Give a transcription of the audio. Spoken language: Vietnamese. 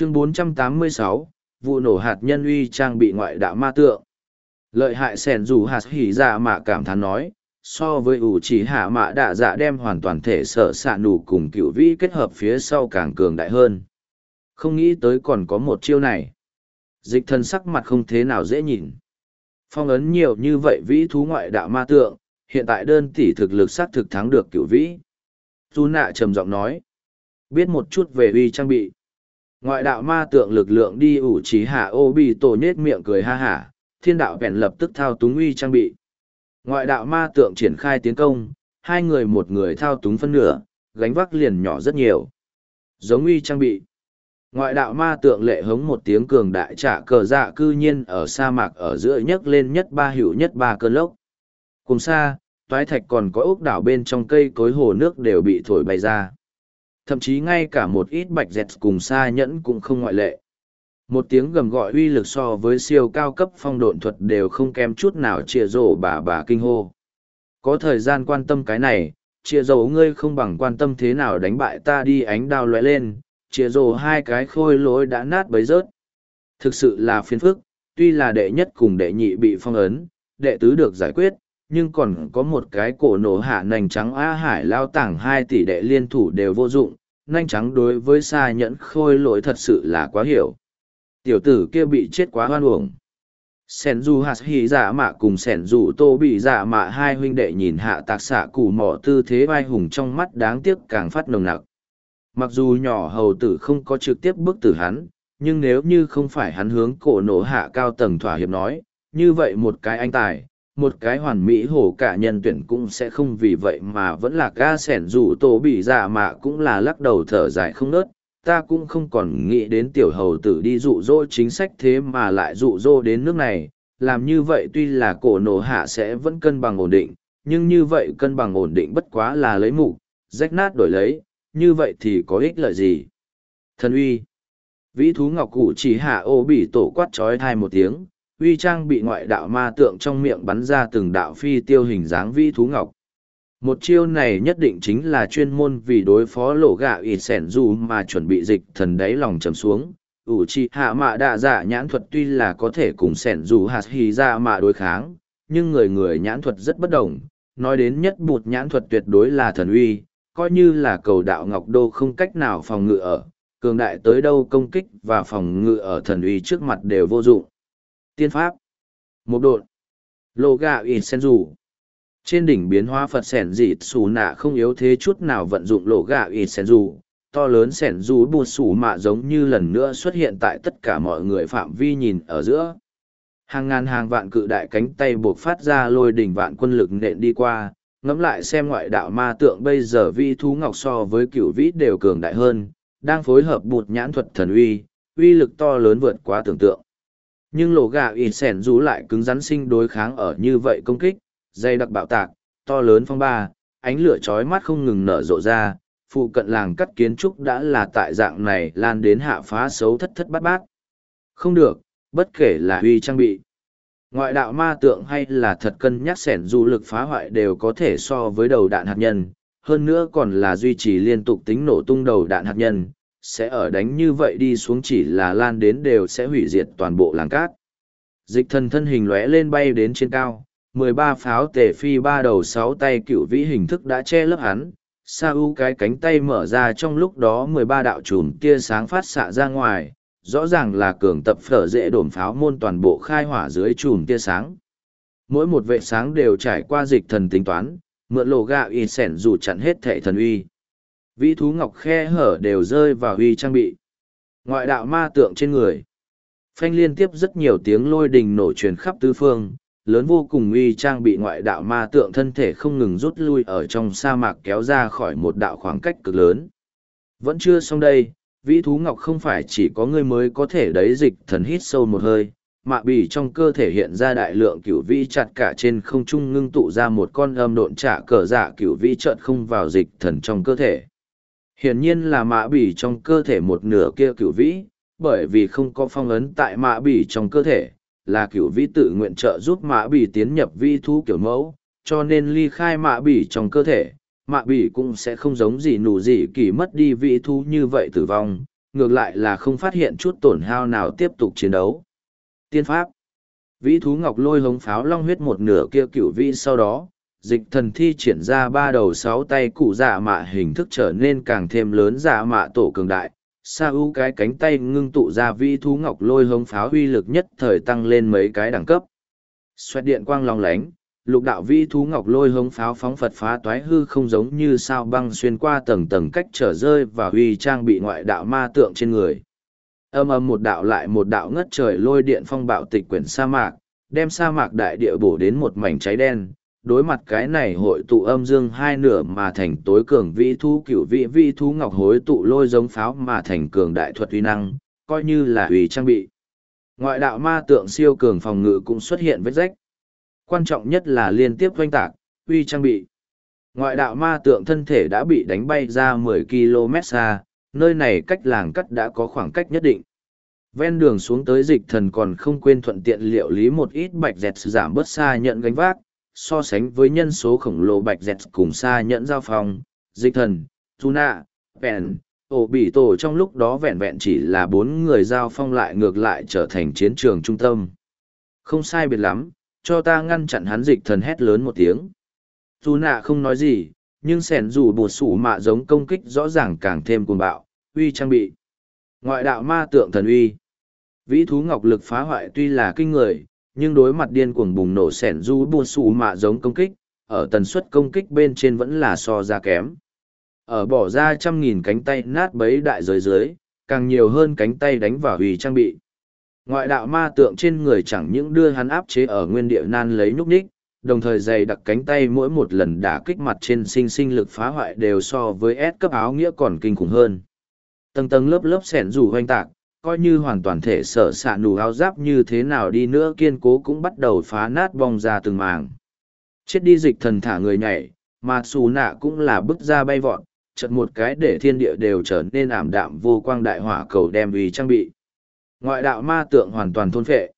chương 486, vụ nổ hạt nhân uy trang bị ngoại đạo ma tượng. Lợi hại sẻn dù hạt hỉ dạ mạ cảm thán nói so với ủ chỉ hạ mạ đạ dạ đem hoàn toàn thể sở s ạ cùng cựu vĩ kết hợp phía sau càng cường đại hơn. Không nghĩ tới còn có một chiêu này. Dịch thân sắc mặt không thế nào dễ nhìn. Phong ấn nhiều như vậy vĩ thú ngoại đạo ma tượng hiện tại đơn tỷ thực lực sát thực thắng được cựu vĩ. Tu nạ trầm giọng nói biết một chút về uy trang bị ngoại đạo ma tượng lực lượng đi ủ trí hạ ô bị tổ nhết miệng cười ha hả, thiên đạo bèn lập tức thao túng uy trang bị. Ngoại đạo ma tượng triển khai tiến công, hai người một người thao túng phân nửa, gánh vác liền nhỏ rất nhiều. Giống uy trang bị. Ngoại đạo ma tượng lệ hống một tiếng cường đại trả cờ dạ cư nhiên ở sa mạc ở giữa nhấc lên nhất ba hữu nhất ba cơn lốc. Cùng xa, toái thạch còn có ốc đảo bên trong cây cối hồ nước đều bị thổi bay ra thậm chí ngay cả một ít bạch dẹt cùng xa nhẫn cũng không ngoại lệ. Một tiếng gầm gọi uy lực so với siêu cao cấp phong độn thuật đều không kém chút nào chia rổ bà bà kinh hô. Có thời gian quan tâm cái này chia rổ ngươi không bằng quan tâm thế nào đánh bại ta đi ánh đao lóe lên chia rổ hai cái khôi lối đã nát bấy rớt. Thực sự là phiền phức, tuy là đệ nhất cùng đệ nhị bị phong ấn, đệ tứ được giải quyết nhưng còn có một cái cổ nổ hạ nành trắng a hải lao tảng hai tỷ đệ liên thủ đều vô dụng nanh trắng đối với xa nhẫn khôi lỗi thật sự là quá hiểu. Tiểu tử kia bị chết quá hoan uổng. Sẻn dù hạt hỉ dạ mạ cùng sẻn dù tô bị dạ mạ hai huynh đệ nhìn hạ tạc xạ cù mỏ tư thế vai hùng trong mắt đáng tiếc càng phát nồng nặc. Mặc dù nhỏ hầu tử không có trực tiếp bức tử hắn, nhưng nếu như không phải hắn hướng cổ nổ hạ cao tầng thỏa hiệp nói, như vậy một cái anh tài một cái hoàn mỹ hổ cả nhân tuyển cũng sẽ không vì vậy mà vẫn là ga sẻn dù tổ bị dạ mà cũng là lắc đầu thở dài không nớt. Ta cũng không còn nghĩ đến tiểu hầu tử đi dụ dỗ chính sách thế mà lại dụ dỗ đến nước này. Làm như vậy tuy là cổ nổ hạ sẽ vẫn cân bằng ổn định, nhưng như vậy cân bằng ổn định bất quá là lấy mục, rách nát đổi lấy, như vậy thì có ích lợi gì? Thần uy. Vĩ thú ngọc cụ chỉ hạ ô bị tổ quát trói thai một tiếng uy trang bị ngoại đạo ma tượng trong miệng bắn ra từng đạo phi tiêu hình dáng vi thú ngọc. Một chiêu này nhất định chính là chuyên môn vì đối phó lộ gạ y sẻn dù mà chuẩn bị dịch thần đáy lòng trầm xuống. Ủ chi hạ mạ đạ giả nhãn thuật tuy là có thể cùng sẻn dù hạt hì ra mạ đối kháng, nhưng người người nhãn thuật rất bất đồng. Nói đến nhất bụt nhãn thuật tuyệt đối là thần uy, coi như là cầu đạo ngọc đô không cách nào phòng ngự ở, cường đại tới đâu công kích và phòng ngự ở thần uy trước mặt đều vô dụng tiên pháp. Một độn. Lộ gà ít sen dù trên đỉnh biến hóa phật sẻn dịt xù nạ không yếu thế chút nào vận dụng lộ gà ít sen dù to lớn sẻn dù bụt xù mạ giống như lần nữa xuất hiện tại tất cả mọi người phạm vi nhìn ở giữa. Hàng ngàn hàng vạn cự đại cánh tay buộc phát ra lôi đỉnh vạn quân lực nện đi qua. Ngẫm lại xem ngoại đạo ma tượng bây giờ vi thú ngọc so với cựu vĩ đều cường đại hơn, đang phối hợp bụt nhãn thuật thần uy uy lực to lớn vượt quá tưởng tượng nhưng lộ gà ít sẻn rú lại cứng rắn sinh đối kháng ở như vậy công kích dây đặc bạo tạc, to lớn phong ba, ánh lửa chói mắt không ngừng nở rộ ra, phụ cận làng cắt kiến trúc đã là tại dạng này lan đến hạ phá xấu thất thất bát bát. Không được, bất kể là huy trang bị. Ngoại đạo ma tượng hay là thật cân nhắc sẻn du lực phá hoại đều có thể so với đầu đạn hạt nhân, hơn nữa còn là duy trì liên tục tính nổ tung đầu đạn hạt nhân, sẽ ở đánh như vậy đi xuống chỉ là lan đến đều sẽ hủy diệt toàn bộ làng cát. Dịch thần thân hình lóe lên bay đến trên cao, mười ba pháo tề phi ba đầu sáu tay cựu vĩ hình thức đã che lấp hắn. Sa u cái cánh tay mở ra trong lúc đó mười ba đạo chùm tia sáng phát xạ ra ngoài rõ ràng là cường tập phở dễ đổm pháo môn toàn bộ khai hỏa dưới chùm tia sáng. Mỗi một vệ sáng đều trải qua dịch thần tính toán mượn lộ gạo y sẻn dù chặn hết thể thần uy vĩ thú ngọc khe hở đều rơi vào uy trang bị ngoại đạo ma tượng trên người phanh liên tiếp rất nhiều tiếng lôi đình nổ truyền khắp tư phương lớn vô cùng uy trang bị ngoại đạo ma tượng thân thể không ngừng rút lui ở trong sa mạc kéo ra khỏi một đạo khoảng cách cực lớn. Vẫn chưa xong đây, vĩ thú ngọc không phải chỉ có người mới có thể đấy dịch thần hít sâu một hơi, mạ bì trong cơ thể hiện ra đại lượng cửu vĩ chặt cả trên không trung ngưng tụ ra một con âm độn trả cờ dạ cửu vĩ trợn không vào dịch thần trong cơ thể. Hiển nhiên là mạ bỉ trong cơ thể một nửa kia cửu vĩ, bởi vì không có phong ấn tại mạ bỉ trong cơ thể, là cửu vĩ tự nguyện trợ giúp mã bỉ tiến nhập vi thú kiểu mẫu cho nên ly khai mã bỉ trong cơ thể mạ bỉ cũng sẽ không giống gì nù gì kỳ mất đi vị thú như vậy tử vong ngược lại là không phát hiện chút tổn hao nào tiếp tục chiến đấu. Tiên pháp Vĩ thú ngọc lôi hống pháo long huyết một nửa kia cửu vĩ sau đó, dịch thần thi triển ra ba đầu sáu tay cụ dạ mạ hình thức trở nên càng thêm lớn dạ mạ tổ cường đại. Sa u cái cánh tay ngưng tụ ra vi thú ngọc lôi hống pháo uy lực nhất thời tăng lên mấy cái đẳng cấp. Xoẹt điện quang long lánh, lục đạo vi thú ngọc lôi hống pháo phóng phật phá toái hư không giống như sao băng xuyên qua tầng tầng cách trở rơi và huy trang bị ngoại đạo ma tượng trên người âm âm một đạo lại một đạo ngất trời lôi điện phong bạo tịch quyển sa mạc đem sa mạc đại địa bổ đến một mảnh cháy đen đối mặt cái này hội tụ âm dương hai nửa mà thành tối cường vĩ thú cửu vị vĩ thú ngọc hối tụ lôi giống pháo mà thành cường đại thuật uy năng coi như là uy trang bị. Ngoại đạo ma tượng siêu cường phòng ngự cũng xuất hiện vết rách. Quan trọng nhất là liên tiếp doanh tạc uy trang bị. Ngoại đạo ma tượng thân thể đã bị đánh bay ra 10 km xa nơi này cách làng cắt đã có khoảng cách nhất định. Ven đường xuống tới dịch thần còn không quên thuận tiện liệu lý một ít bạch dẹt giảm bớt xa nhận gánh vác, so sánh với nhân số khổng lồ bạch dẹt cùng xa nhận giao phong, dịch thần, Tuna, Pen, ổ bị tổ trong lúc đó vẹn vẹn chỉ là bốn người giao phong lại ngược lại trở thành chiến trường trung tâm. Không sai biệt lắm, cho ta ngăn chặn hắn dịch thần hét lớn một tiếng. Tuna không nói gì, nhưng sẻn dù bột sủ mạ giống công kích rõ ràng càng thêm cuồng bạo, uy trang bị. Ngoại đạo ma tượng thần uy. Vĩ thú ngọc lực phá hoại tuy là kinh người, nhưng đối mặt điên cuồng bùng nổ sẻn du buôn xù mạ giống công kích, ở tần suất công kích bên trên vẫn là so ra kém. Ở bỏ ra trăm nghìn cánh tay nát bấy đại giới dưới, càng nhiều hơn cánh tay đánh vào hủy trang bị. Ngoại đạo ma tượng trên người chẳng những đưa hắn áp chế ở nguyên địa nan lấy nhúc nhích, đồng thời dày đặc cánh tay mỗi một lần đả kích mặt trên sinh sinh lực phá hoại đều so với S cấp áo nghĩa còn kinh khủng hơn. Tầng tầng lớp lớp sẻn rủ hoanh tạc, coi như hoàn toàn thể sở xạ nù áo giáp như thế nào đi nữa kiên cố cũng bắt đầu phá nát bong ra từng màng. Chết đi dịch thần thả người nhảy, mà xù nạ cũng là bức ra bay vọt, chật một cái để thiên địa đều trở nên ảm đạm vô quang đại hỏa cầu đem vì trang bị. Ngoại đạo ma tượng hoàn toàn thôn phệ.